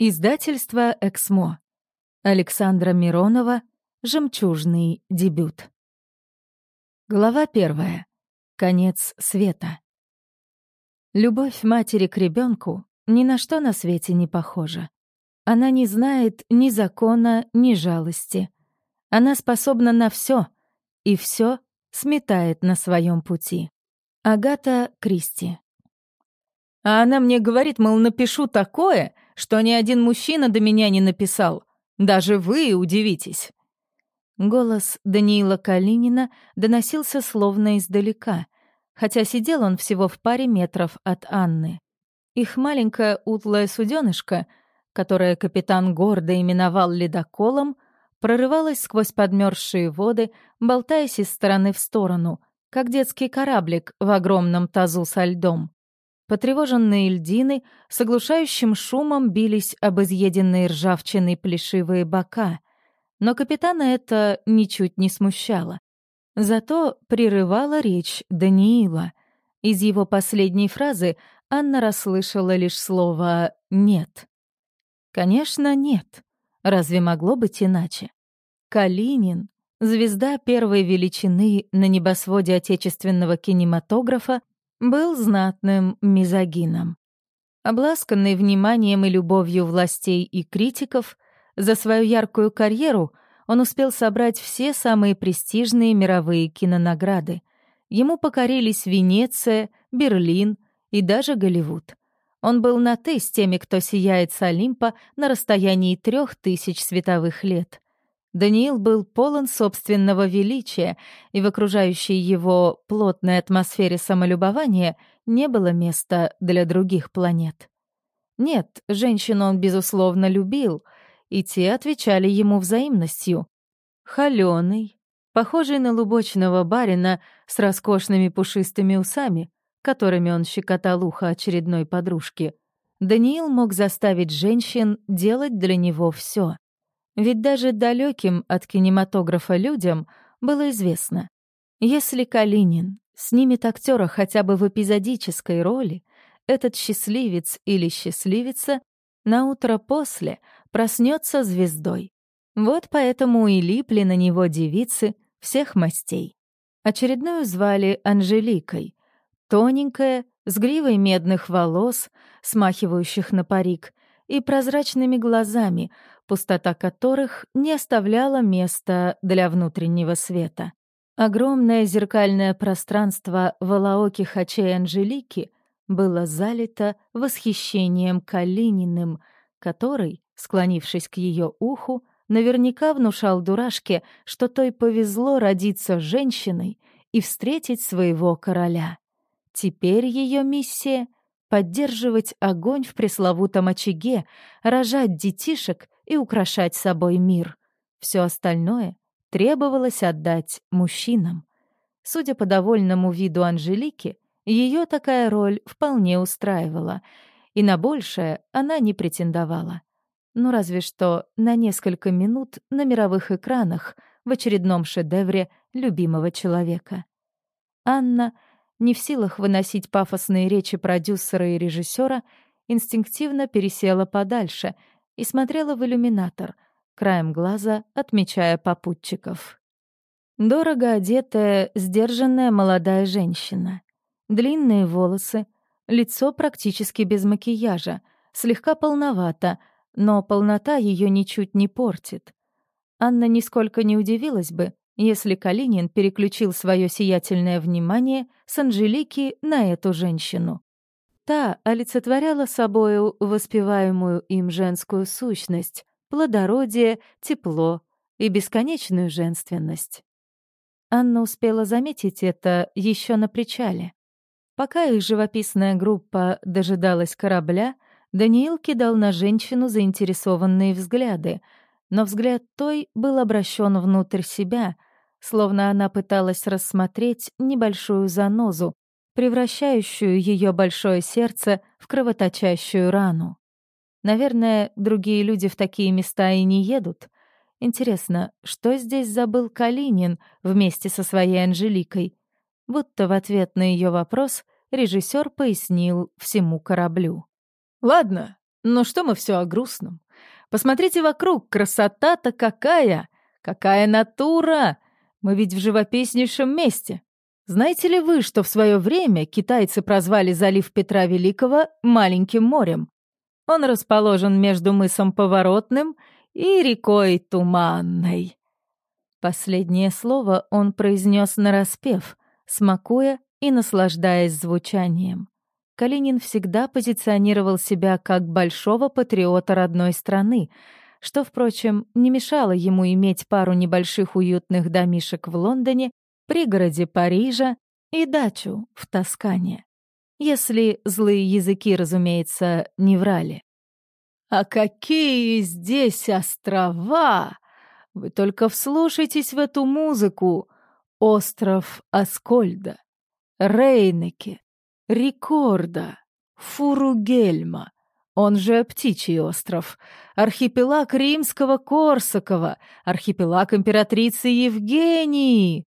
Издательство «Эксмо». Александра Миронова. Жемчужный дебют. Глава первая. Конец света. Любовь матери к ребенку ни на что на свете не похожа. Она не знает ни закона, ни жалости. Она способна на все, и все сметает на своем пути. Агата Кристи. А она мне говорит, мол, напишу такое, что ни один мужчина до меня не написал. Даже вы удивитесь». Голос Даниила Калинина доносился словно издалека, хотя сидел он всего в паре метров от Анны. Их маленькая утлая суденышка, которое капитан гордо именовал ледоколом, прорывалась сквозь подмерзшие воды, болтаясь из стороны в сторону, как детский кораблик в огромном тазу со льдом. Потревоженные льдины с оглушающим шумом бились об изъеденные ржавчиной плешивые бока, но капитана это ничуть не смущало. Зато прерывала речь Даниила. Из его последней фразы Анна расслышала лишь слово «нет». Конечно, нет. Разве могло быть иначе? Калинин, звезда первой величины на небосводе отечественного кинематографа, был знатным мизогином. Обласканный вниманием и любовью властей и критиков, за свою яркую карьеру он успел собрать все самые престижные мировые кинонаграды. Ему покорились Венеция, Берлин и даже Голливуд. Он был на «ты» с теми, кто сияет с Олимпа на расстоянии трех тысяч световых лет. Даниил был полон собственного величия, и в окружающей его плотной атмосфере самолюбования не было места для других планет. Нет, женщину он, безусловно, любил, и те отвечали ему взаимностью. Холёный, похожий на лубочного барина с роскошными пушистыми усами, которыми он щекотал ухо очередной подружки, Даниил мог заставить женщин делать для него все. Ведь даже далеким от кинематографа людям было известно, если Калинин снимет актера хотя бы в эпизодической роли, этот счастливец или счастливица на утро после проснется звездой. Вот поэтому и липли на него девицы всех мастей. Очередную звали Анжеликой. Тоненькая, с гривой медных волос, смахивающих на парик, и прозрачными глазами, пустота которых не оставляла места для внутреннего света. Огромное зеркальное пространство волооких очей Анжелики было залито восхищением Калининым, который, склонившись к ее уху, наверняка внушал дурашке, что той повезло родиться женщиной и встретить своего короля. Теперь ее миссия — поддерживать огонь в пресловутом очаге, рожать детишек и украшать собой мир. Все остальное требовалось отдать мужчинам. Судя по довольному виду Анжелики, ее такая роль вполне устраивала, и на большее она не претендовала. Ну разве что на несколько минут на мировых экранах в очередном шедевре любимого человека. Анна, не в силах выносить пафосные речи продюсера и режиссера, инстинктивно пересела подальше — и смотрела в иллюминатор, краем глаза отмечая попутчиков. Дорого одетая, сдержанная молодая женщина. Длинные волосы, лицо практически без макияжа, слегка полновато, но полнота ее ничуть не портит. Анна нисколько не удивилась бы, если Калинин переключил свое сиятельное внимание с Анжелики на эту женщину. Та олицетворяла собою воспеваемую им женскую сущность, плодородие, тепло и бесконечную женственность. Анна успела заметить это еще на причале. Пока их живописная группа дожидалась корабля, Даниил кидал на женщину заинтересованные взгляды, но взгляд той был обращен внутрь себя, словно она пыталась рассмотреть небольшую занозу, превращающую ее большое сердце в кровоточащую рану. Наверное, другие люди в такие места и не едут. Интересно, что здесь забыл Калинин вместе со своей Анжеликой? Будто в ответ на ее вопрос режиссер пояснил всему кораблю. «Ладно, Ну что мы все о грустном? Посмотрите вокруг, красота-то какая! Какая натура! Мы ведь в живописнейшем месте. Знаете ли вы, что в свое время китайцы прозвали залив Петра Великого «маленьким морем»? Он расположен между мысом Поворотным и рекой Туманной. Последнее слово он произнес нараспев, смакуя и наслаждаясь звучанием. Калинин всегда позиционировал себя как большого патриота родной страны, что, впрочем, не мешало ему иметь пару небольших уютных домишек в Лондоне, пригороде Парижа и дачу в Тоскане. Если злые языки, разумеется, не врали. «А какие здесь острова!» Вы только вслушайтесь в эту музыку. Остров Аскольда, Рейнеке, Рекорда, Фуругельма, он же Птичий остров, архипелаг римского Корсакова, архипелаг императрицы Евгении.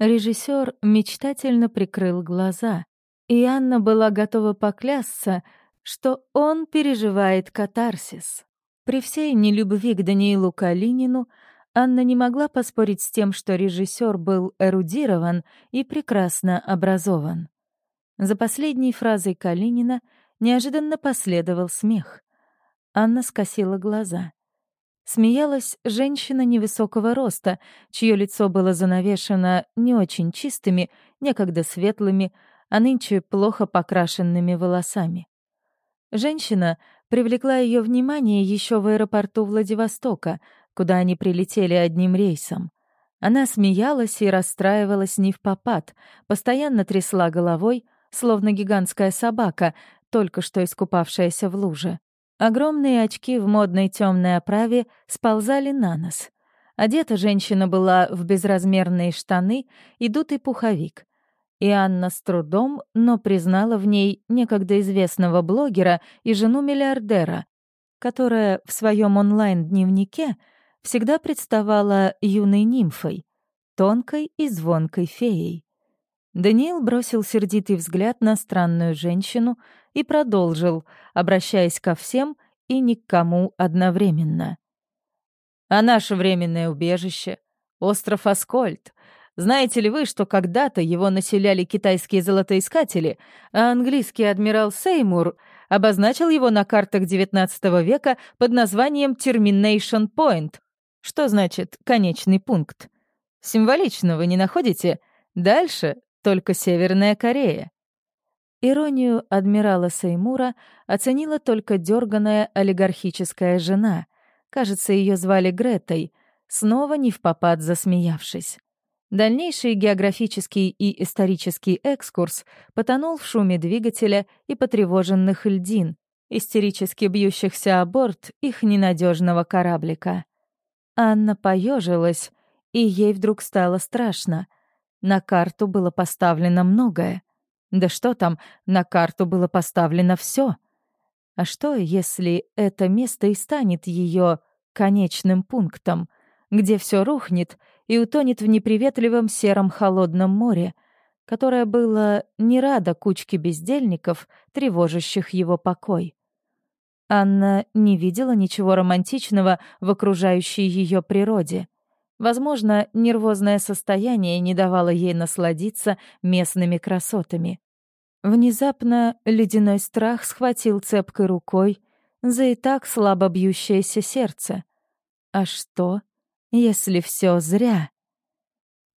Режиссер мечтательно прикрыл глаза, и Анна была готова поклясться, что он переживает катарсис. При всей нелюбви к Даниилу Калинину Анна не могла поспорить с тем, что режиссер был эрудирован и прекрасно образован. За последней фразой Калинина неожиданно последовал смех. Анна скосила глаза. Смеялась женщина невысокого роста, чье лицо было занавешено не очень чистыми, некогда светлыми, а нынче плохо покрашенными волосами. Женщина привлекла ее внимание еще в аэропорту Владивостока, куда они прилетели одним рейсом. Она смеялась и расстраивалась не в попад, постоянно трясла головой, словно гигантская собака, только что искупавшаяся в луже. Огромные очки в модной темной оправе сползали на нос. Одета женщина была в безразмерные штаны и дутый пуховик и Анна с трудом, но признала в ней некогда известного блогера и жену миллиардера, которая в своем онлайн-дневнике всегда представала юной нимфой, тонкой и звонкой феей. Даниил бросил сердитый взгляд на странную женщину и продолжил, обращаясь ко всем и ни к кому одновременно. «А наше временное убежище — остров Аскольд — знаете ли вы, что когда-то его населяли китайские золотоискатели, а английский адмирал Сеймур обозначил его на картах XIX века под названием Termination Point, что значит «конечный пункт». Символично вы не находите? Дальше только Северная Корея. Иронию адмирала Сеймура оценила только дерганая олигархическая жена. Кажется, ее звали Гретой, снова не в попад засмеявшись. Дальнейший географический и исторический экскурс потонул в шуме двигателя и потревоженных льдин, истерически бьющихся о борт их ненадежного кораблика. Анна поежилась, и ей вдруг стало страшно. На карту было поставлено многое. Да что там, на карту было поставлено все. А что, если это место и станет ее конечным пунктом, где все рухнет — и утонет в неприветливом сером холодном море, которое было не радо кучке бездельников, тревожащих его покой. Анна не видела ничего романтичного в окружающей ее природе. Возможно, нервозное состояние не давало ей насладиться местными красотами. Внезапно ледяной страх схватил цепкой рукой за и так слабо бьющееся сердце. А что, если все зря.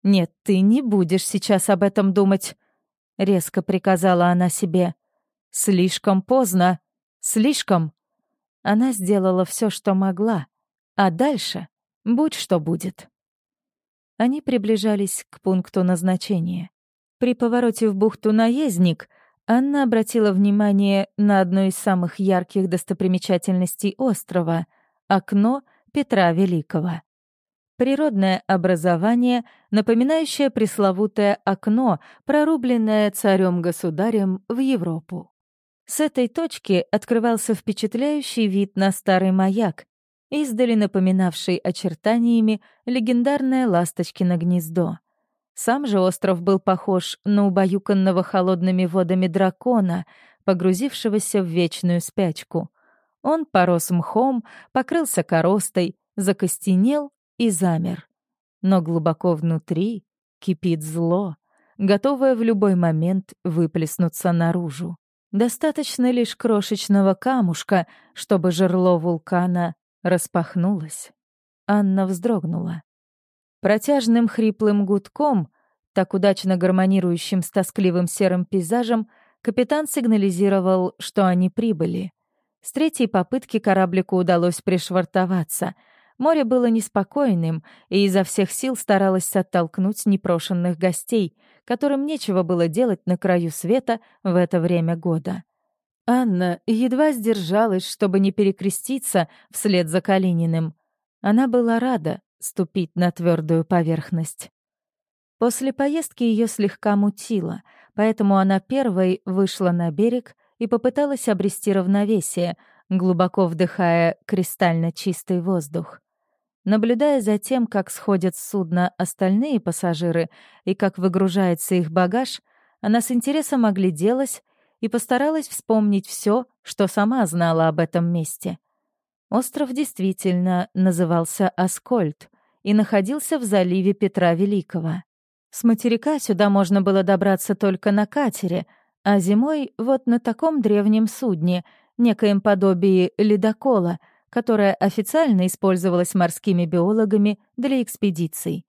«Нет, ты не будешь сейчас об этом думать», — резко приказала она себе. «Слишком поздно. Слишком». Она сделала все, что могла, а дальше будь что будет. Они приближались к пункту назначения. При повороте в бухту Наездник Анна обратила внимание на одну из самых ярких достопримечательностей острова — окно Петра Великого. Природное образование, напоминающее пресловутое окно, прорубленное царем-государем в Европу. С этой точки открывался впечатляющий вид на старый маяк, издали напоминавший очертаниями легендарное ласточкино гнездо. Сам же остров был похож на убаюканного холодными водами дракона, погрузившегося в вечную спячку. Он порос мхом, покрылся коростой, закостенел и замер. Но глубоко внутри кипит зло, готовое в любой момент выплеснуться наружу. Достаточно лишь крошечного камушка, чтобы жерло вулкана распахнулось. Анна вздрогнула. Протяжным хриплым гудком, так удачно гармонирующим с тоскливым серым пейзажем, капитан сигнализировал, что они прибыли. С третьей попытки кораблику удалось пришвартоваться. Море было неспокойным, и изо всех сил старалось оттолкнуть непрошенных гостей, которым нечего было делать на краю света в это время года. Анна едва сдержалась, чтобы не перекреститься вслед за Калининым. Она была рада ступить на твердую поверхность. После поездки ее слегка мутило, поэтому она первой вышла на берег и попыталась обрести равновесие, глубоко вдыхая кристально чистый воздух. Наблюдая за тем, как сходят с судна остальные пассажиры и как выгружается их багаж, она с интересом огляделась и постаралась вспомнить все, что сама знала об этом месте. Остров действительно назывался Аскольд и находился в заливе Петра Великого. С материка сюда можно было добраться только на катере, а зимой вот на таком древнем судне, некоем подобии ледокола — которая официально использовалась морскими биологами для экспедиций.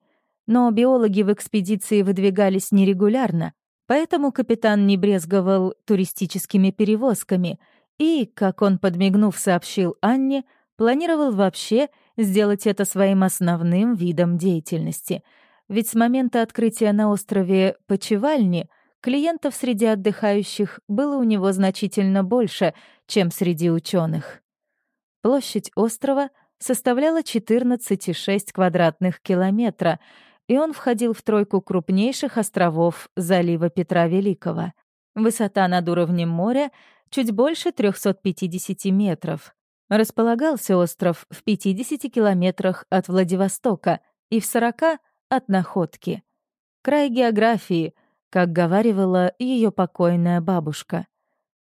Но биологи в экспедиции выдвигались нерегулярно, поэтому капитан не брезговал туристическими перевозками и, как он, подмигнув, сообщил Анне, планировал вообще сделать это своим основным видом деятельности. Ведь с момента открытия на острове почевальни клиентов среди отдыхающих было у него значительно больше, чем среди ученых. Площадь острова составляла 14,6 квадратных километра, и он входил в тройку крупнейших островов залива Петра Великого. Высота над уровнем моря чуть больше 350 метров. Располагался остров в 50 километрах от Владивостока и в 40 от Находки. Край географии, как говаривала ее покойная бабушка.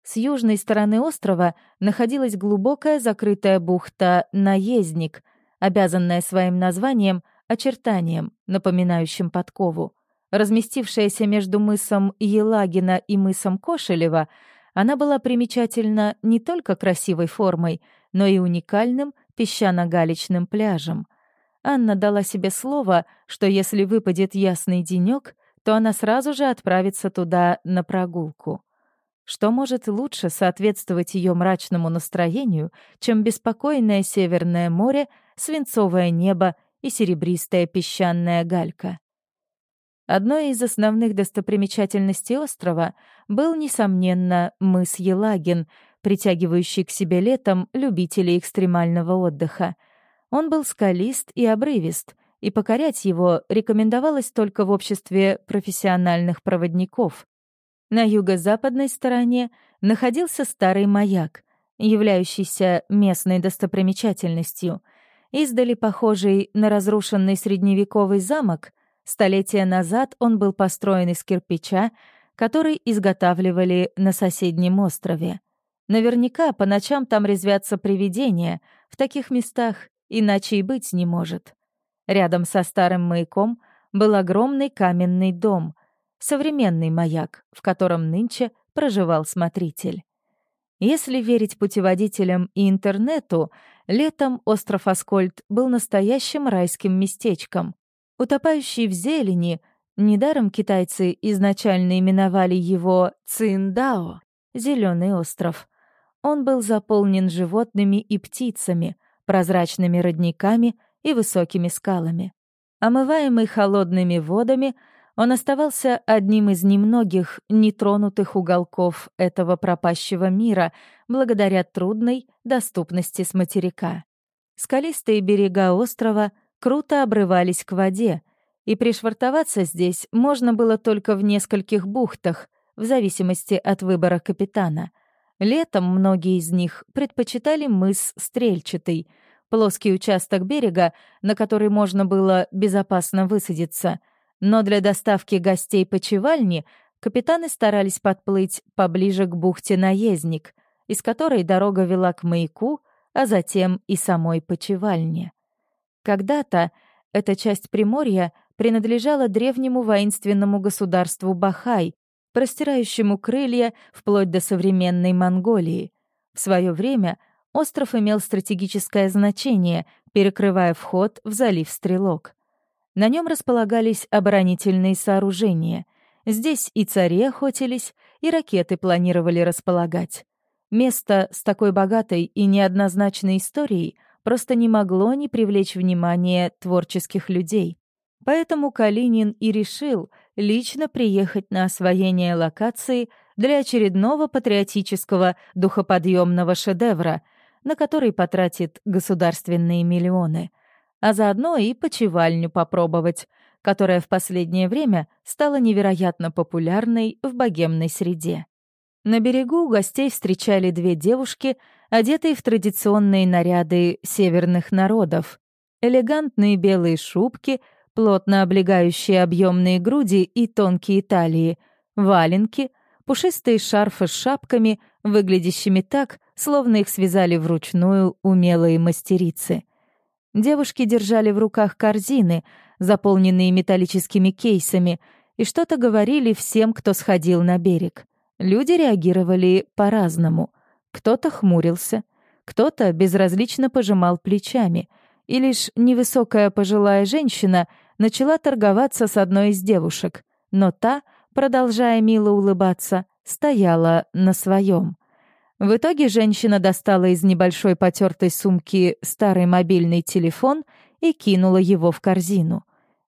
С южной стороны острова находилась глубокая закрытая бухта Наездник, обязанная своим названием очертанием, напоминающим подкову. Разместившаяся между мысом Елагина и мысом Кошелева, она была примечательна не только красивой формой, но и уникальным песчано-галечным пляжем. Анна дала себе слово, что если выпадет ясный денёк, то она сразу же отправится туда на прогулку. Что может лучше соответствовать ее мрачному настроению, чем беспокойное Северное море, свинцовое небо и серебристая песчаная галька? Одной из основных достопримечательностей острова был, несомненно, мыс Елагин, притягивающий к себе летом любителей экстремального отдыха. Он был скалист и обрывист, и покорять его рекомендовалось только в обществе профессиональных проводников. На юго-западной стороне находился старый маяк, являющийся местной достопримечательностью. Издали похожий на разрушенный средневековый замок, столетия назад он был построен из кирпича, который изготавливали на соседнем острове. Наверняка по ночам там резвятся привидения, в таких местах иначе и быть не может. Рядом со старым маяком был огромный каменный дом, современный маяк, в котором нынче проживал смотритель. Если верить путеводителям и интернету, летом остров Аскольд был настоящим райским местечком. Утопающий в зелени, недаром китайцы изначально именовали его Циндао — зеленый остров. Он был заполнен животными и птицами, прозрачными родниками и высокими скалами. Омываемый холодными водами — он оставался одним из немногих нетронутых уголков этого пропащего мира благодаря трудной доступности с материка. Скалистые берега острова круто обрывались к воде, и пришвартоваться здесь можно было только в нескольких бухтах, в зависимости от выбора капитана. Летом многие из них предпочитали мыс Стрельчатый, плоский участок берега, на который можно было безопасно высадиться — но для доставки гостей почевальни капитаны старались подплыть поближе к бухте Наездник. из которой дорога вела к маяку, а затем и самой почевальне. Когда-то эта часть Приморья принадлежала древнему воинственному государству Бахай, простирающему крылья вплоть до современной Монголии. В свое время остров имел стратегическое значение, перекрывая вход в залив Стрелок. На нем располагались оборонительные сооружения. Здесь и цари охотились, и ракеты планировали располагать. Место с такой богатой и неоднозначной историей просто не могло не привлечь внимание творческих людей. Поэтому Калинин и решил лично приехать на освоение локации для очередного патриотического духоподъемного шедевра, на который потратит государственные миллионы, а заодно и почевальню попробовать, которая в последнее время стала невероятно популярной в богемной среде. На берегу гостей встречали две девушки, одетые в традиционные наряды северных народов. Элегантные белые шубки — плотно облегающие объемные груди и тонкие талии, валенки, пушистые шарфы с шапками, выглядящими так, словно их связали вручную умелые мастерицы. Девушки держали в руках корзины, заполненные металлическими кейсами, и что-то говорили всем, кто сходил на берег. Люди реагировали по-разному. Кто-то хмурился, кто-то безразлично пожимал плечами, и лишь невысокая пожилая женщина начала торговаться с одной из девушек, но та, продолжая мило улыбаться, стояла на своем. В итоге женщина достала из небольшой потертой сумки старый мобильный телефон и кинула его в корзину.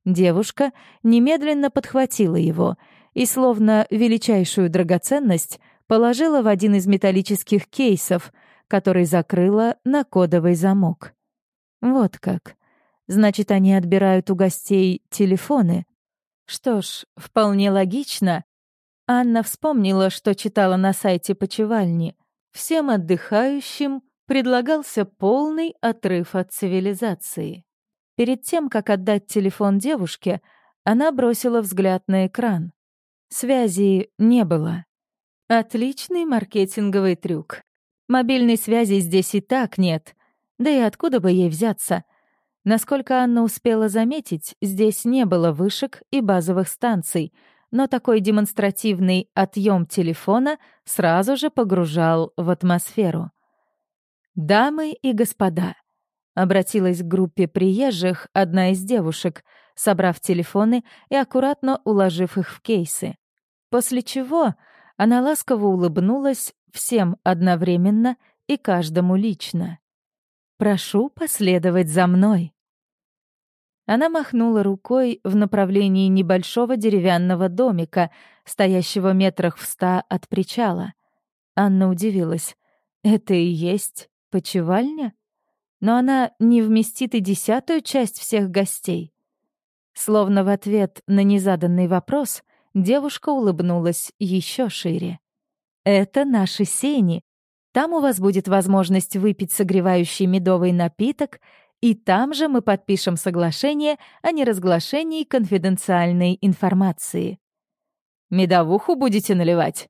Девушка немедленно подхватила его и, словно величайшую драгоценность, положила в один из металлических кейсов, который закрыла на кодовый замок. Вот как. Значит, они отбирают у гостей телефоны. Что ж, вполне логично. Анна вспомнила, что читала на сайте почевальни. Всем отдыхающим предлагался полный отрыв от цивилизации. Перед тем, как отдать телефон девушке, она бросила взгляд на экран. Связи не было. Отличный маркетинговый трюк. Мобильной связи здесь и так нет. Да и откуда бы ей взяться? Насколько Анна успела заметить, здесь не было вышек и базовых станций, но такой демонстративный отъем телефона сразу же погружал в атмосферу. «Дамы и господа», — обратилась к группе приезжих одна из девушек, собрав телефоны и аккуратно уложив их в кейсы. После чего она ласково улыбнулась всем одновременно и каждому лично. Прошу последовать за мной». Она махнула рукой в направлении небольшого деревянного домика, стоящего метрах в ста от причала. Анна удивилась. «Это и есть почевальня?» Но она не вместит и десятую часть всех гостей. Словно в ответ на незаданный вопрос, девушка улыбнулась еще шире. «Это наши сени, там у вас будет возможность выпить согревающий медовый напиток, и там же мы подпишем соглашение о неразглашении конфиденциальной информации. «Медовуху будете наливать?»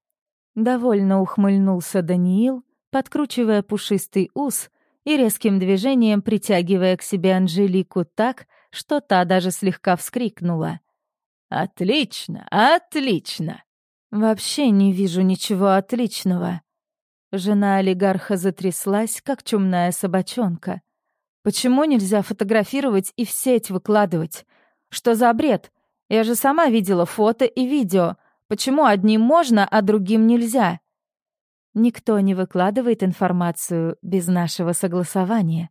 Довольно ухмыльнулся Даниил, подкручивая пушистый ус и резким движением притягивая к себе Анжелику так, что та даже слегка вскрикнула. «Отлично, отлично!» «Вообще не вижу ничего отличного», Жена олигарха затряслась, как чумная собачонка. «Почему нельзя фотографировать и в сеть выкладывать? Что за бред? Я же сама видела фото и видео. Почему одним можно, а другим нельзя?» «Никто не выкладывает информацию без нашего согласования».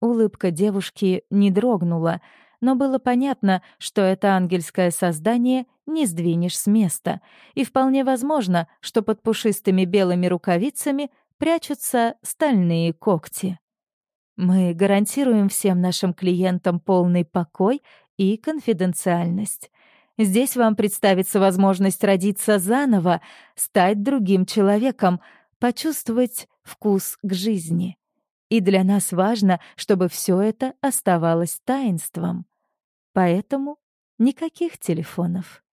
Улыбка девушки не дрогнула, но было понятно, что это ангельское создание не сдвинешь с места, и вполне возможно, что под пушистыми белыми рукавицами прячутся стальные когти. Мы гарантируем всем нашим клиентам полный покой и конфиденциальность. Здесь вам представится возможность родиться заново, стать другим человеком, почувствовать вкус к жизни. И для нас важно, чтобы все это оставалось таинством. Поэтому никаких телефонов.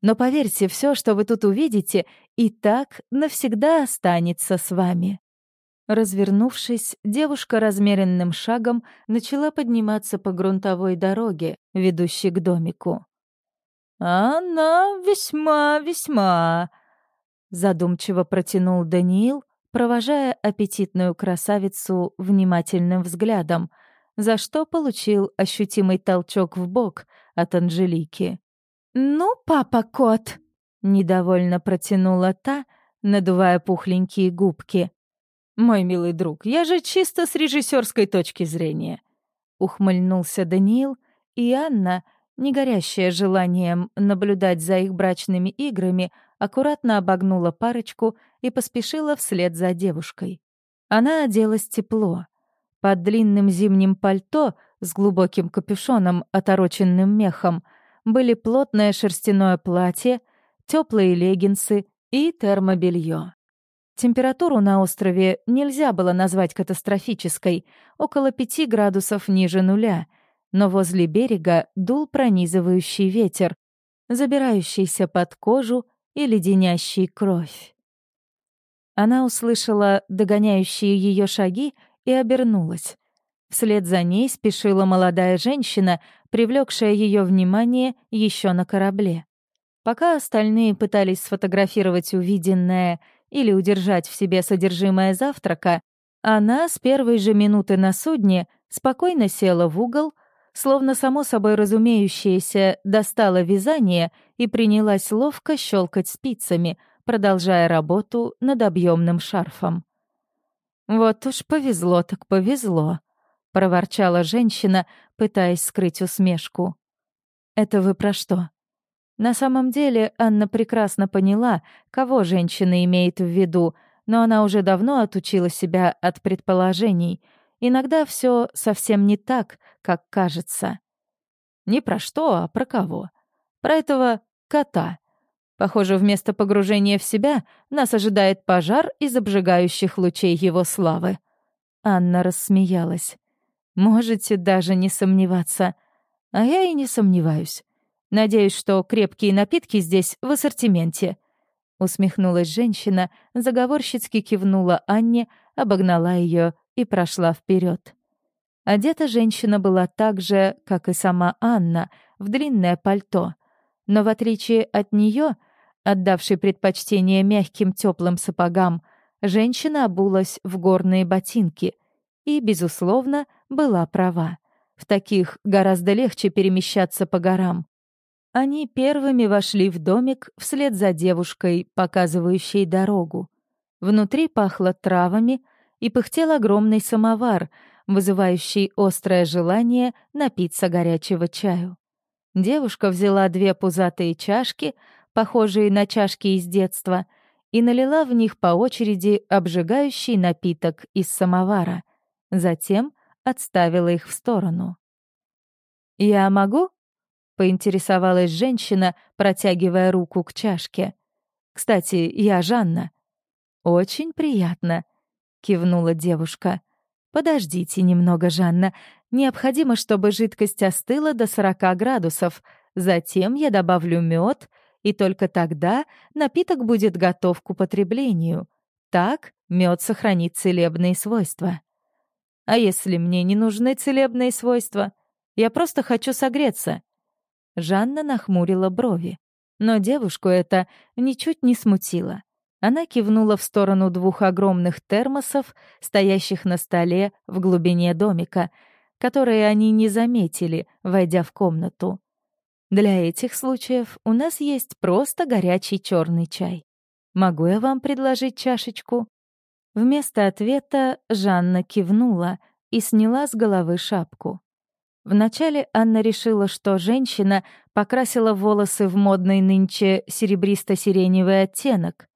Но поверьте, все, что вы тут увидите, и так навсегда останется с вами. Развернувшись, девушка размеренным шагом начала подниматься по грунтовой дороге, ведущей к домику. «Она весьма-весьма...» Задумчиво протянул Даниил, провожая аппетитную красавицу внимательным взглядом, за что получил ощутимый толчок в бок от Анжелики. «Ну, папа-кот!» — недовольно протянула та, надувая пухленькие губки. «Мой милый друг, я же чисто с режиссерской точки зрения», — ухмыльнулся Даниил, и Анна, не горящая желанием наблюдать за их брачными играми, аккуратно обогнула парочку и поспешила вслед за девушкой. Она оделась тепло. Под длинным зимним пальто с глубоким капюшоном, отороченным мехом, были плотное шерстяное платье, теплые леггинсы и термобелье. Температуру на острове нельзя было назвать катастрофической, около пяти градусов ниже нуля, но возле берега дул пронизывающий ветер, забирающийся под кожу и леденящий кровь. Она услышала догоняющие ее шаги и обернулась. Вслед за ней спешила молодая женщина, привлекшая ее внимание еще на корабле. Пока остальные пытались сфотографировать увиденное — или удержать в себе содержимое завтрака, она с первой же минуты на судне спокойно села в угол, словно само собой разумеющееся достала вязание и принялась ловко щелкать спицами, продолжая работу над объемным шарфом. «Вот уж повезло так повезло», — проворчала женщина, пытаясь скрыть усмешку. «Это вы про что?» На самом деле Анна прекрасно поняла, кого женщина имеет в виду, но она уже давно отучила себя от предположений. Иногда все совсем не так, как кажется. Не про что, а про кого. Про этого кота. Похоже, вместо погружения в себя нас ожидает пожар из обжигающих лучей его славы. Анна рассмеялась. Можете даже не сомневаться. А я и не сомневаюсь. Надеюсь, что крепкие напитки здесь в ассортименте». Усмехнулась женщина, заговорщицки кивнула Анне, обогнала ее и прошла вперед. Одета женщина была так же, как и сама Анна, в длинное пальто. Но в отличие от нее, отдавшей предпочтение мягким теплым сапогам, женщина обулась в горные ботинки и, безусловно, была права. В таких гораздо легче перемещаться по горам. Они первыми вошли в домик вслед за девушкой, показывающей дорогу. Внутри пахло травами и пыхтел огромный самовар, вызывающий острое желание напиться горячего чаю. Девушка взяла две пузатые чашки, похожие на чашки из детства, и налила в них по очереди обжигающий напиток из самовара. Затем отставила их в сторону. «Я могу?» — поинтересовалась женщина, протягивая руку к чашке. «Кстати, я Жанна». «Очень приятно», — кивнула девушка. «Подождите немного, Жанна. Необходимо, чтобы жидкость остыла до 40 градусов. Затем я добавлю мед, и только тогда напиток будет готов к употреблению. Так мед сохранит целебные свойства». «А если мне не нужны целебные свойства? Я просто хочу согреться», Жанна нахмурила брови. Но девушку это ничуть не смутило. Она кивнула в сторону двух огромных термосов, стоящих на столе в глубине домика, которые они не заметили, войдя в комнату. Для этих случаев у нас есть просто горячий черный чай. Могу я вам предложить чашечку? Вместо ответа Жанна кивнула и сняла с головы шапку. Вначале Анна решила, что женщина покрасила волосы в модный нынче серебристо-сиреневый оттенок.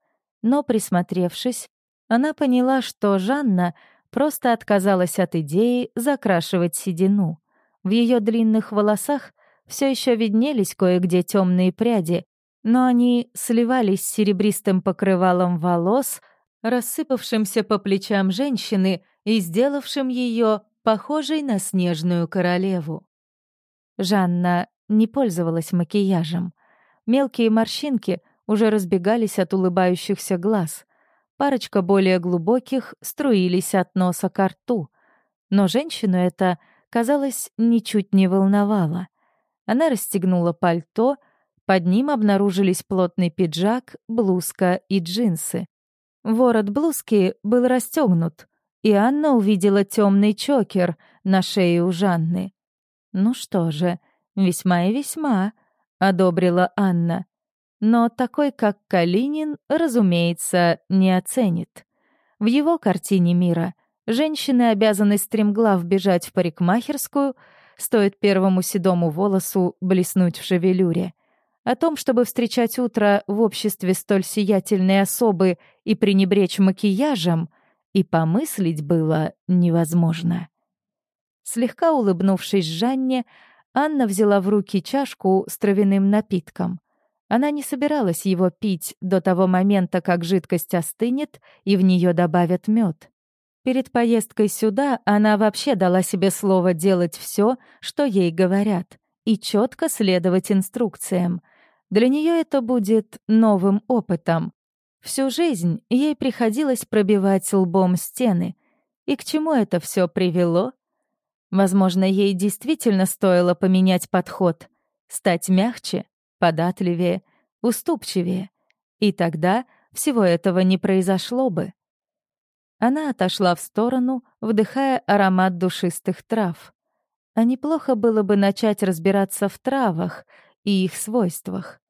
Но, присмотревшись, она поняла, что Жанна просто отказалась от идеи закрашивать седину. В ее длинных волосах все еще виднелись кое-где темные пряди, но они сливались с серебристым покрывалом волос, рассыпавшимся по плечам женщины и сделавшим ее похожей на снежную королеву. Жанна не пользовалась макияжем. Мелкие морщинки уже разбегались от улыбающихся глаз. парочка более глубоких струились от носа к рту. Но женщину это, казалось, ничуть не волновало. Она расстегнула пальто, под ним обнаружились плотный пиджак, блузка и джинсы. Ворот блузки был расстегнут, и Анна увидела темный чокер на шее у Жанны. «Ну что же, весьма и весьма», — одобрила Анна. Но такой, как Калинин, разумеется, не оценит. В его картине мира женщины обязаны стремглав бежать в парикмахерскую, стоит первому седому волосу блеснуть в шевелюре. О том, чтобы встречать утро в обществе столь сиятельной особы и пренебречь макияжем, и помыслить было невозможно. Слегка улыбнувшись Жанне, Анна взяла в руки чашку с травяным напитком. Она не собиралась его пить до того момента, как жидкость остынет и в нее добавят мед. Перед поездкой сюда она вообще дала себе слово делать все, что ей говорят, и четко следовать инструкциям. Для нее это будет новым опытом. Всю жизнь ей приходилось пробивать лбом стены. И к чему это все привело? Возможно, ей действительно стоило поменять подход, стать мягче, податливее, уступчивее. И тогда всего этого не произошло бы. Она отошла в сторону, вдыхая аромат душистых трав. А неплохо было бы начать разбираться в травах и их свойствах.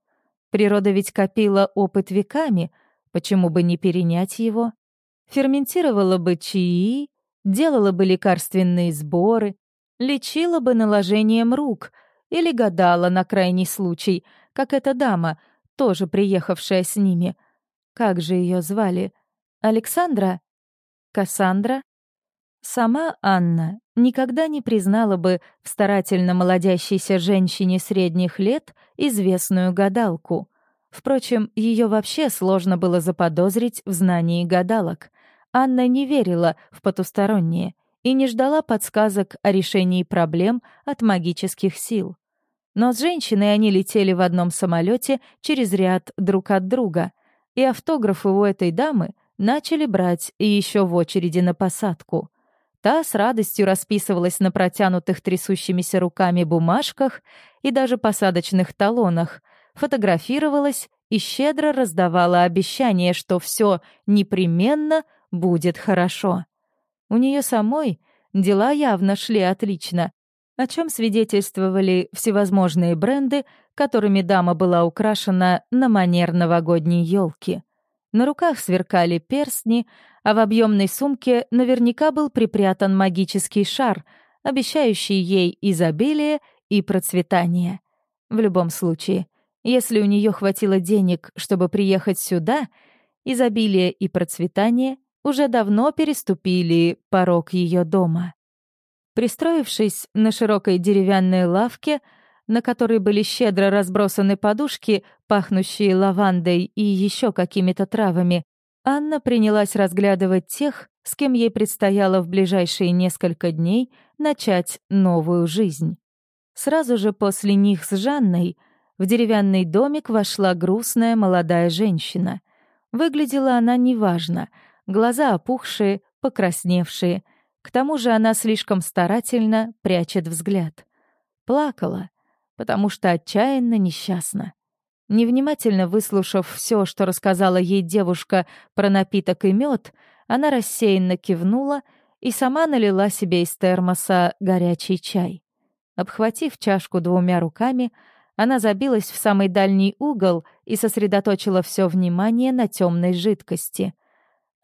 Природа ведь копила опыт веками, почему бы не перенять его? Ферментировала бы чаи, делала бы лекарственные сборы, лечила бы наложением рук или гадала на крайний случай, как эта дама, тоже приехавшая с ними. Как же ее звали? Александра? Кассандра? Сама Анна никогда не признала бы в старательно молодящейся женщине средних лет известную гадалку. Впрочем, ее вообще сложно было заподозрить в знании гадалок. Анна не верила в потустороннее и не ждала подсказок о решении проблем от магических сил. Но с женщиной они летели в одном самолете через ряд друг от друга, и автографы у этой дамы начали брать еще в очереди на посадку. Та с радостью расписывалась на протянутых трясущимися руками бумажках и даже посадочных талонах, фотографировалась и щедро раздавала обещание, что все непременно будет хорошо. У нее самой дела явно шли отлично, о чем свидетельствовали всевозможные бренды, которыми дама была украшена на манер новогодней елки. На руках сверкали перстни, а в объемной сумке наверняка был припрятан магический шар, обещающий ей изобилие и процветание. В любом случае, если у нее хватило денег, чтобы приехать сюда, изобилие и процветание уже давно переступили порог ее дома. Пристроившись на широкой деревянной лавке, на которой были щедро разбросаны подушки, пахнущие лавандой и еще какими-то травами, Анна принялась разглядывать тех, с кем ей предстояло в ближайшие несколько дней начать новую жизнь. Сразу же после них с Жанной в деревянный домик вошла грустная молодая женщина. Выглядела она неважно, глаза опухшие, покрасневшие — к тому же она слишком старательно прячет взгляд. Плакала, потому что отчаянно несчастна. Невнимательно выслушав все, что рассказала ей девушка про напиток и мед, она рассеянно кивнула и сама налила себе из термоса горячий чай. Обхватив чашку двумя руками, она забилась в самый дальний угол и сосредоточила все внимание на темной жидкости —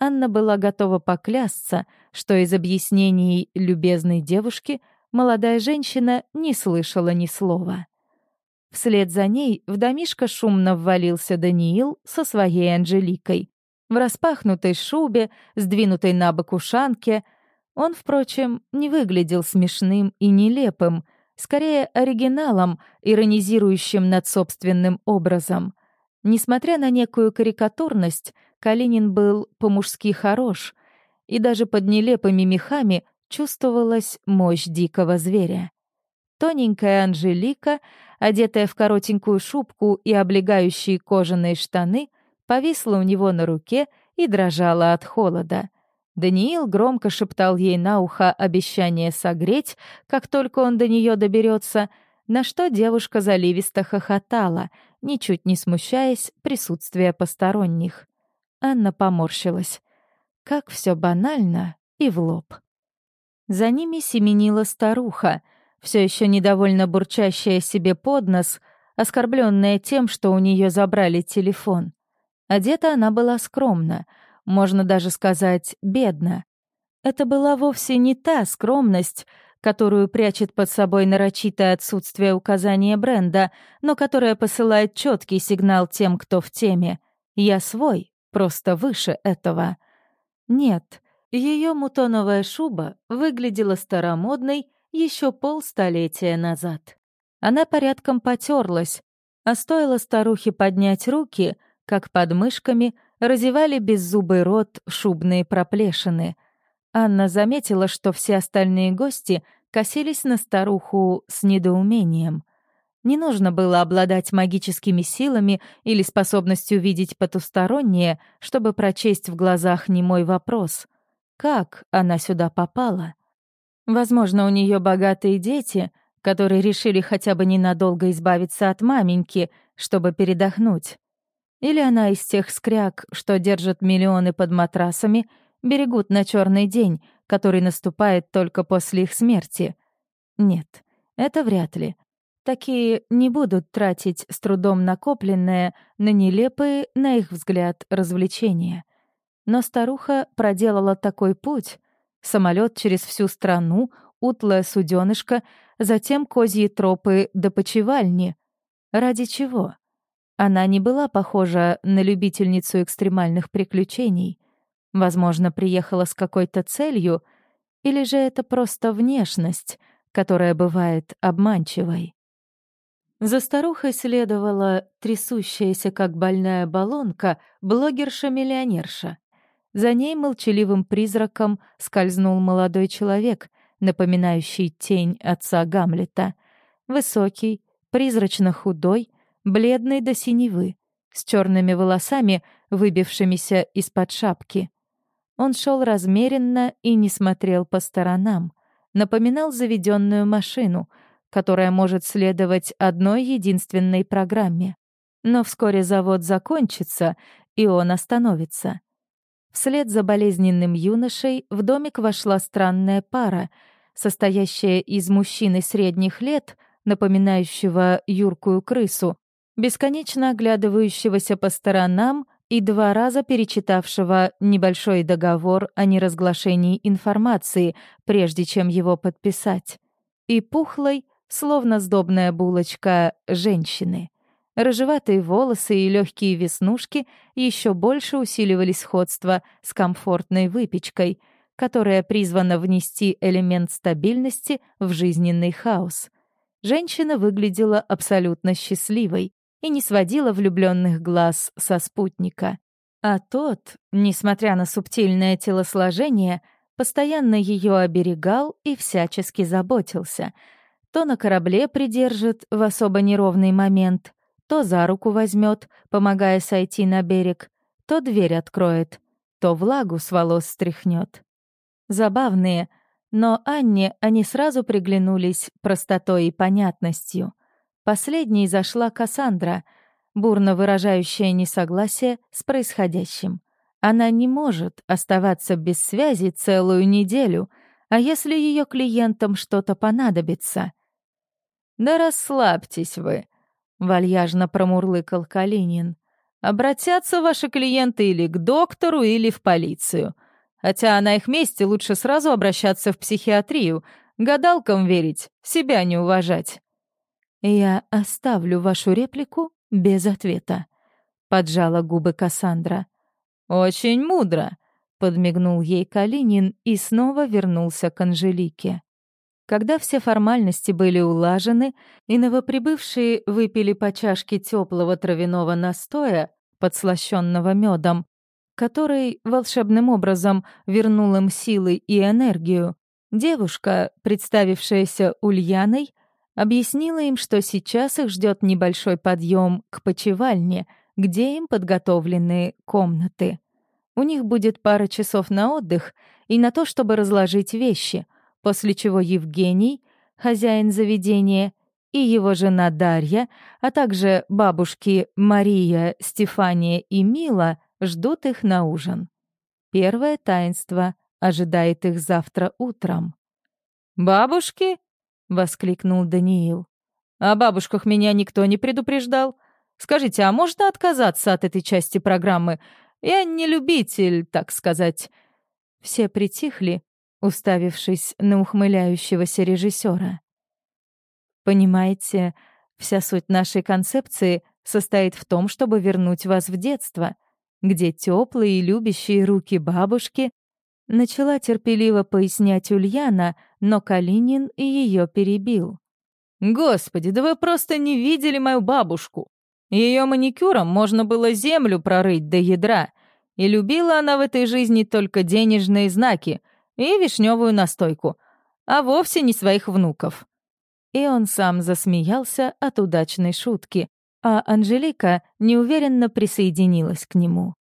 Анна была готова поклясться, что из объяснений любезной девушки молодая женщина не слышала ни слова. Вслед за ней в домишко шумно ввалился Даниил со своей Анжеликой. В распахнутой шубе, сдвинутой на бок ушанке. Он, впрочем, не выглядел смешным и нелепым, скорее оригиналом, иронизирующим над собственным образом. Несмотря на некую карикатурность, Калинин был по-мужски хорош, и даже под нелепыми мехами чувствовалась мощь дикого зверя. Тоненькая Анжелика, одетая в коротенькую шубку и облегающие кожаные штаны, повисла у него на руке и дрожала от холода. Даниил громко шептал ей на ухо обещание согреть, как только он до нее доберется, на что девушка заливисто хохотала, ничуть не смущаясь присутствия посторонних. Анна поморщилась. Как все банально и в лоб. За ними семенила старуха, все еще недовольно бурчащая себе под нос, оскорбленная тем, что у нее забрали телефон. Одета она была скромно, можно даже сказать, бедно. Это была вовсе не та скромность, которую прячет под собой нарочитое отсутствие указания бренда, но которая посылает четкий сигнал тем, кто в теме. «Я свой, просто выше этого». Нет, ее мутоновая шуба выглядела старомодной еще полстолетия назад. Она порядком потерлась, а стоило старухе поднять руки, как под мышками разевали беззубый рот шубные проплешины. Анна заметила, что все остальные гости косились на старуху с недоумением. Не нужно было обладать магическими силами или способностью видеть потустороннее, чтобы прочесть в глазах немой вопрос. Как она сюда попала? Возможно, у нее богатые дети, которые решили хотя бы ненадолго избавиться от маменьки, чтобы передохнуть. Или она из тех скряг, что держат миллионы под матрасами, берегут на черный день, который наступает только после их смерти. Нет, это вряд ли. Такие не будут тратить с трудом накопленное на нелепые, на их взгляд, развлечения. Но старуха проделала такой путь. Самолет через всю страну, утлая суденышко, затем козьи тропы до почевальни. Ради чего? Она не была похожа на любительницу экстремальных приключений. Возможно, приехала с какой-то целью, или же это просто внешность, которая бывает обманчивой. За старухой следовала трясущаяся, как больная баллонка, блогерша-миллионерша. За ней молчаливым призраком скользнул молодой человек, напоминающий тень отца Гамлета. Высокий, призрачно худой, бледный до синевы, с черными волосами, выбившимися из-под шапки. Он шел размеренно и не смотрел по сторонам, напоминал заведенную машину — которая может следовать одной единственной программе. Но вскоре завод закончится, и он остановится. Вслед за болезненным юношей в домик вошла странная пара, состоящая из мужчины средних лет, напоминающего юркую крысу, бесконечно оглядывающегося по сторонам и два раза перечитавшего небольшой договор о неразглашении информации, прежде чем его подписать, и пухлой, словно сдобная булочка женщины. Рыжеватые волосы и легкие веснушки еще больше усиливали сходство с комфортной выпечкой, которая призвана внести элемент стабильности в жизненный хаос. Женщина выглядела абсолютно счастливой и не сводила влюбленных глаз со спутника. А тот, несмотря на субтильное телосложение, постоянно ее оберегал и всячески заботился — то на корабле придержит в особо неровный момент, то за руку возьмет, помогая сойти на берег, то дверь откроет, то влагу с волос стряхнет. Забавные, но Анне они сразу приглянулись простотой и понятностью. Последней зашла Кассандра, бурно выражающая несогласие с происходящим. Она не может оставаться без связи целую неделю, а если ее клиентам что-то понадобится — «Да расслабьтесь вы», — вальяжно промурлыкал Калинин. «Обратятся ваши клиенты или к доктору, или в полицию. Хотя на их месте лучше сразу обращаться в психиатрию, гадалкам верить, себя не уважать». «Я оставлю вашу реплику без ответа», — поджала губы Кассандра. «Очень мудро», — подмигнул ей Калинин и снова вернулся к Анжелике. Когда все формальности были улажены, и новоприбывшие выпили по чашке теплого травяного настоя, подслащенного медом, который волшебным образом вернул им силы и энергию, девушка, представившаяся Ульяной, объяснила им, что сейчас их ждет небольшой подъем к почевальне, где им подготовлены комнаты. У них будет пара часов на отдых и на то, чтобы разложить вещи, после чего Евгений, хозяин заведения, и его жена Дарья, а также бабушки Мария, Стефания и Мила ждут их на ужин. Первое таинство ожидает их завтра утром. «Бабушки?» — воскликнул Даниил. «О бабушках меня никто не предупреждал. Скажите, а можно отказаться от этой части программы? Я не любитель, так сказать». Все притихли, уставившись на ухмыляющегося режиссера. Понимаете, вся суть нашей концепции состоит в том, чтобы вернуть вас в детство, где теплые и любящие руки бабушки начала терпеливо пояснять Ульяна, но Калинин ее перебил. «Господи, да вы просто не видели мою бабушку! Ее маникюром можно было землю прорыть до ядра, и любила она в этой жизни только денежные знаки и вишневую настойку, а вовсе не своих внуков и он сам засмеялся от удачной шутки, а Анжелика неуверенно присоединилась к нему.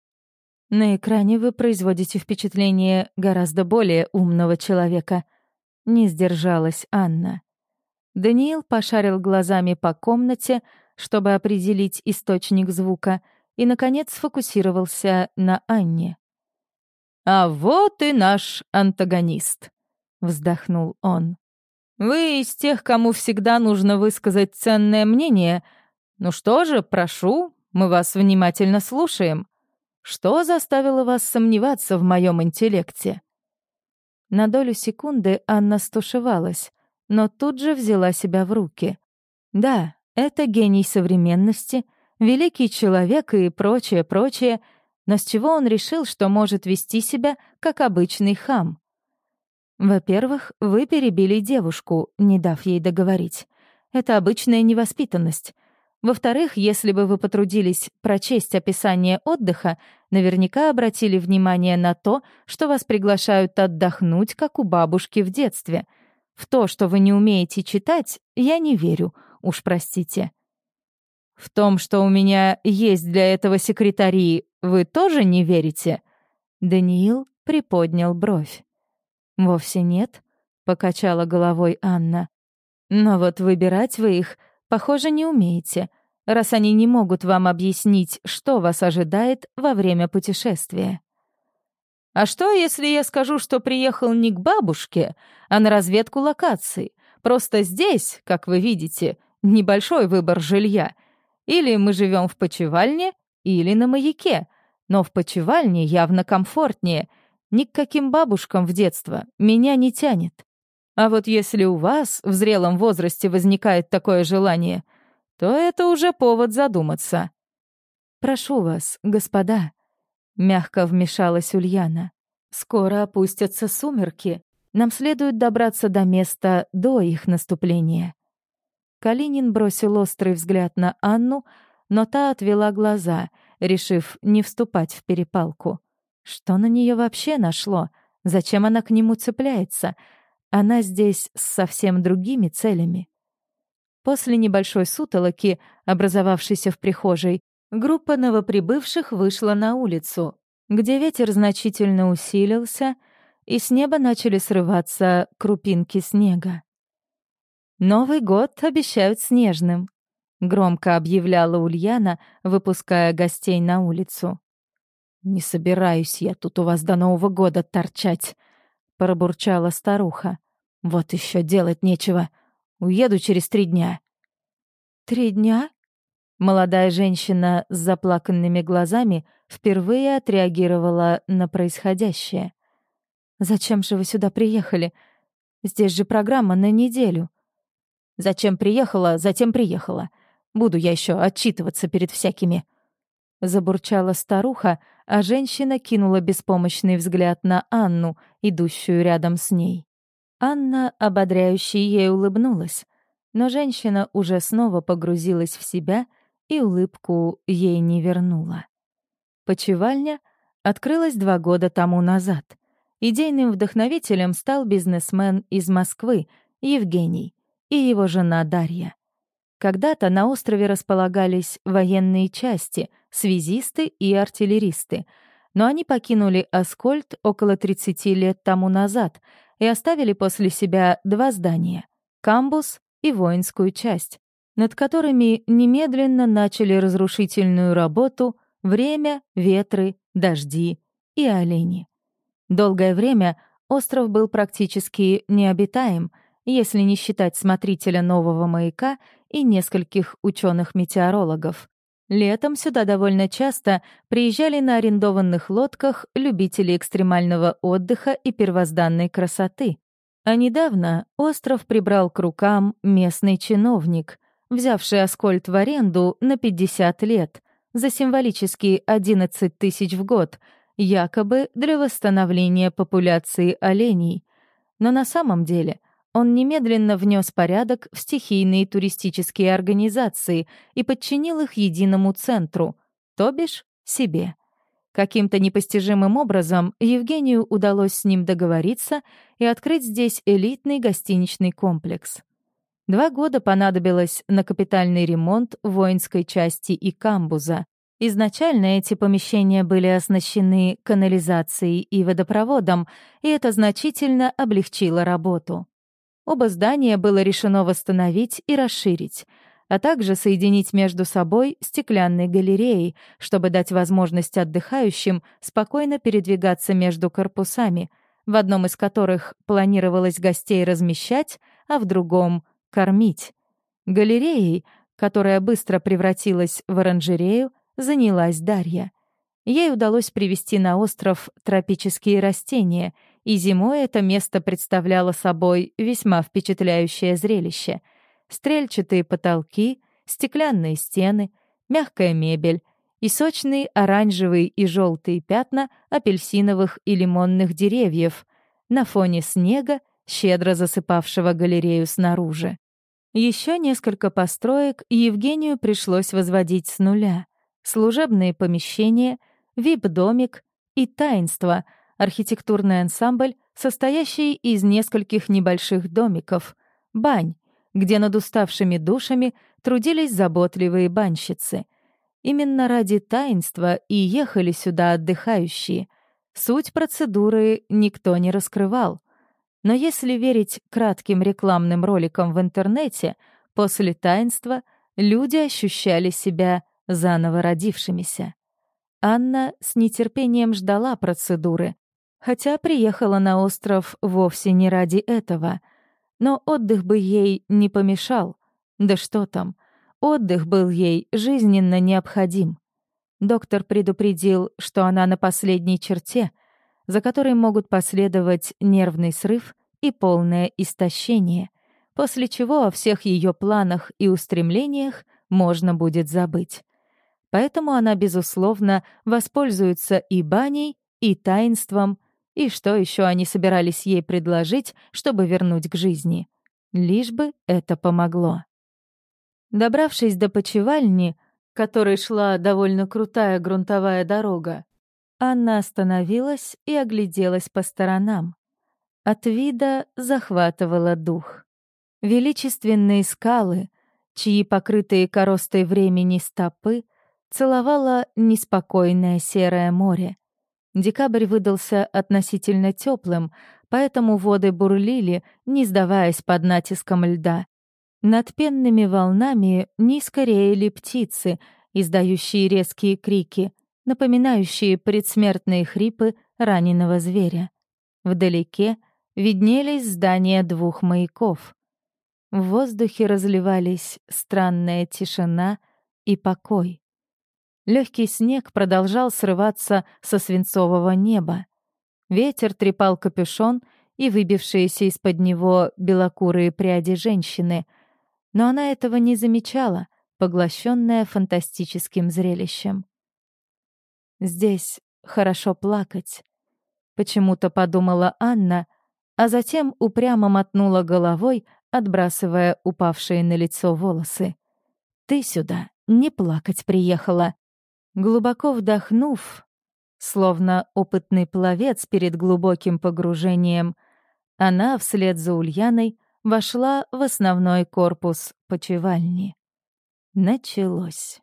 «На экране вы производите впечатление гораздо более умного человека», — не сдержалась Анна. Даниил пошарил глазами по комнате, чтобы определить источник звука, и, наконец, сфокусировался на Анне. «А вот и наш антагонист», — вздохнул он. Вы из тех, кому всегда нужно высказать ценное мнение. Ну что же, прошу, мы вас внимательно слушаем. Что заставило вас сомневаться в моем интеллекте?» На долю секунды Анна стушевалась, но тут же взяла себя в руки. Да, это гений современности, великий человек и прочее, прочее, но с чего он решил, что может вести себя как обычный хам? Во-первых, вы перебили девушку, не дав ей договорить. Это обычная невоспитанность. Во-вторых, если бы вы потрудились прочесть описание отдыха, наверняка обратили внимание на то, что вас приглашают отдохнуть, как у бабушки в детстве. В то, что вы не умеете читать, я не верю, уж простите. В том, что у меня есть для этого секретари, вы тоже не верите? Даниил приподнял бровь. «Вовсе нет», — покачала головой Анна. «Но вот выбирать вы их, похоже, не умеете, раз они не могут вам объяснить, что вас ожидает во время путешествия». «А что, если я скажу, что приехал не к бабушке, а на разведку локаций? Просто здесь, как вы видите, небольшой выбор жилья. Или мы живем в почевальне, или на маяке. Но в почевальне явно комфортнее — ни к каким бабушкам в детство меня не тянет. А вот если у вас в зрелом возрасте возникает такое желание, то это уже повод задуматься. «Прошу вас, господа», — мягко вмешалась Ульяна. «Скоро опустятся сумерки. Нам следует добраться до места до их наступления». Калинин бросил острый взгляд на Анну, но та отвела глаза, решив не вступать в перепалку. Что на нее вообще нашло? Зачем она к нему цепляется? Она здесь с совсем другими целями. После небольшой сутолоки, образовавшейся в прихожей, группа новоприбывших вышла на улицу, где ветер значительно усилился, и с неба начали срываться крупинки снега. «Новый год обещают снежным», — громко объявляла Ульяна, выпуская гостей на улицу. «Не собираюсь я тут у вас до Нового года торчать», — пробурчала старуха. «Вот еще делать нечего. Уеду через три дня». «Три дня?» Молодая женщина с заплаканными глазами впервые отреагировала на происходящее. «Зачем же вы сюда приехали? Здесь же программа на неделю». «Зачем приехала, затем приехала. Буду я еще отчитываться перед всякими». Забурчала старуха, а женщина кинула беспомощный взгляд на Анну, идущую рядом с ней. Анна ободряюще ей улыбнулась, но женщина уже снова погрузилась в себя и улыбку ей не вернула. Почевальня открылась два года тому назад. Идейным вдохновителем стал бизнесмен из Москвы Евгений и его жена Дарья. Когда-то на острове располагались военные части, связисты и артиллеристы, но они покинули Аскольд около 30 лет тому назад и оставили после себя два здания — камбус и воинскую часть, над которыми немедленно начали разрушительную работу время, ветры, дожди и олени. Долгое время остров был практически необитаем, если не считать смотрителя нового маяка и нескольких ученых-метеорологов. Летом сюда довольно часто приезжали на арендованных лодках любители экстремального отдыха и первозданной красоты. А недавно остров прибрал к рукам местный чиновник, взявший Аскольд в аренду на 50 лет за символические 11 тысяч в год, якобы для восстановления популяции оленей. Но на самом деле — он немедленно внес порядок в стихийные туристические организации и подчинил их единому центру, то бишь себе. Каким-то непостижимым образом Евгению удалось с ним договориться и открыть здесь элитный гостиничный комплекс. Два года понадобилось на капитальный ремонт воинской части и камбуза. Изначально эти помещения были оснащены канализацией и водопроводом, и это значительно облегчило работу. Оба здания было решено восстановить и расширить, а также соединить между собой стеклянной галереей, чтобы дать возможность отдыхающим спокойно передвигаться между корпусами, в одном из которых планировалось гостей размещать, а в другом — кормить. Галереей, которая быстро превратилась в оранжерею, занялась Дарья. Ей удалось привести на остров тропические растения — и зимой это место представляло собой весьма впечатляющее зрелище. Стрельчатые потолки, стеклянные стены, мягкая мебель и сочные оранжевые и желтые пятна апельсиновых и лимонных деревьев на фоне снега, щедро засыпавшего галерею снаружи. Еще несколько построек Евгению пришлось возводить с нуля. Служебные помещения, вип-домик и таинство — архитектурный ансамбль, состоящий из нескольких небольших домиков, бань, где над уставшими душами трудились заботливые банщицы. Именно ради таинства и ехали сюда отдыхающие. Суть процедуры никто не раскрывал. Но если верить кратким рекламным роликам в интернете, после таинства люди ощущали себя заново родившимися. Анна с нетерпением ждала процедуры, хотя приехала на остров вовсе не ради этого. Но отдых бы ей не помешал. Да что там, отдых был ей жизненно необходим. Доктор предупредил, что она на последней черте, за которой могут последовать нервный срыв и полное истощение, после чего о всех ее планах и устремлениях можно будет забыть. Поэтому она, безусловно, воспользуется и баней, и таинством, и что еще они собирались ей предложить, чтобы вернуть к жизни? Лишь бы это помогло. Добравшись до почевальни, которой шла довольно крутая грунтовая дорога, Анна остановилась и огляделась по сторонам. От вида захватывала дух. Величественные скалы, чьи покрытые коростой времени стопы, целовало неспокойное серое море. Декабрь выдался относительно теплым, поэтому воды бурлили, не сдаваясь под натиском льда. Над пенными волнами низко реяли птицы, издающие резкие крики, напоминающие предсмертные хрипы раненого зверя. Вдалеке виднелись здания двух маяков. В воздухе разливались странная тишина и покой. Легкий снег продолжал срываться со свинцового неба. Ветер трепал капюшон и выбившиеся из-под него белокурые пряди женщины, но она этого не замечала, поглощенная фантастическим зрелищем. «Здесь хорошо плакать», — почему-то подумала Анна, а затем упрямо мотнула головой, отбрасывая упавшие на лицо волосы. «Ты сюда не плакать приехала. Глубоко вдохнув, словно опытный пловец перед глубоким погружением, она вслед за Ульяной вошла в основной корпус почевальни. Началось.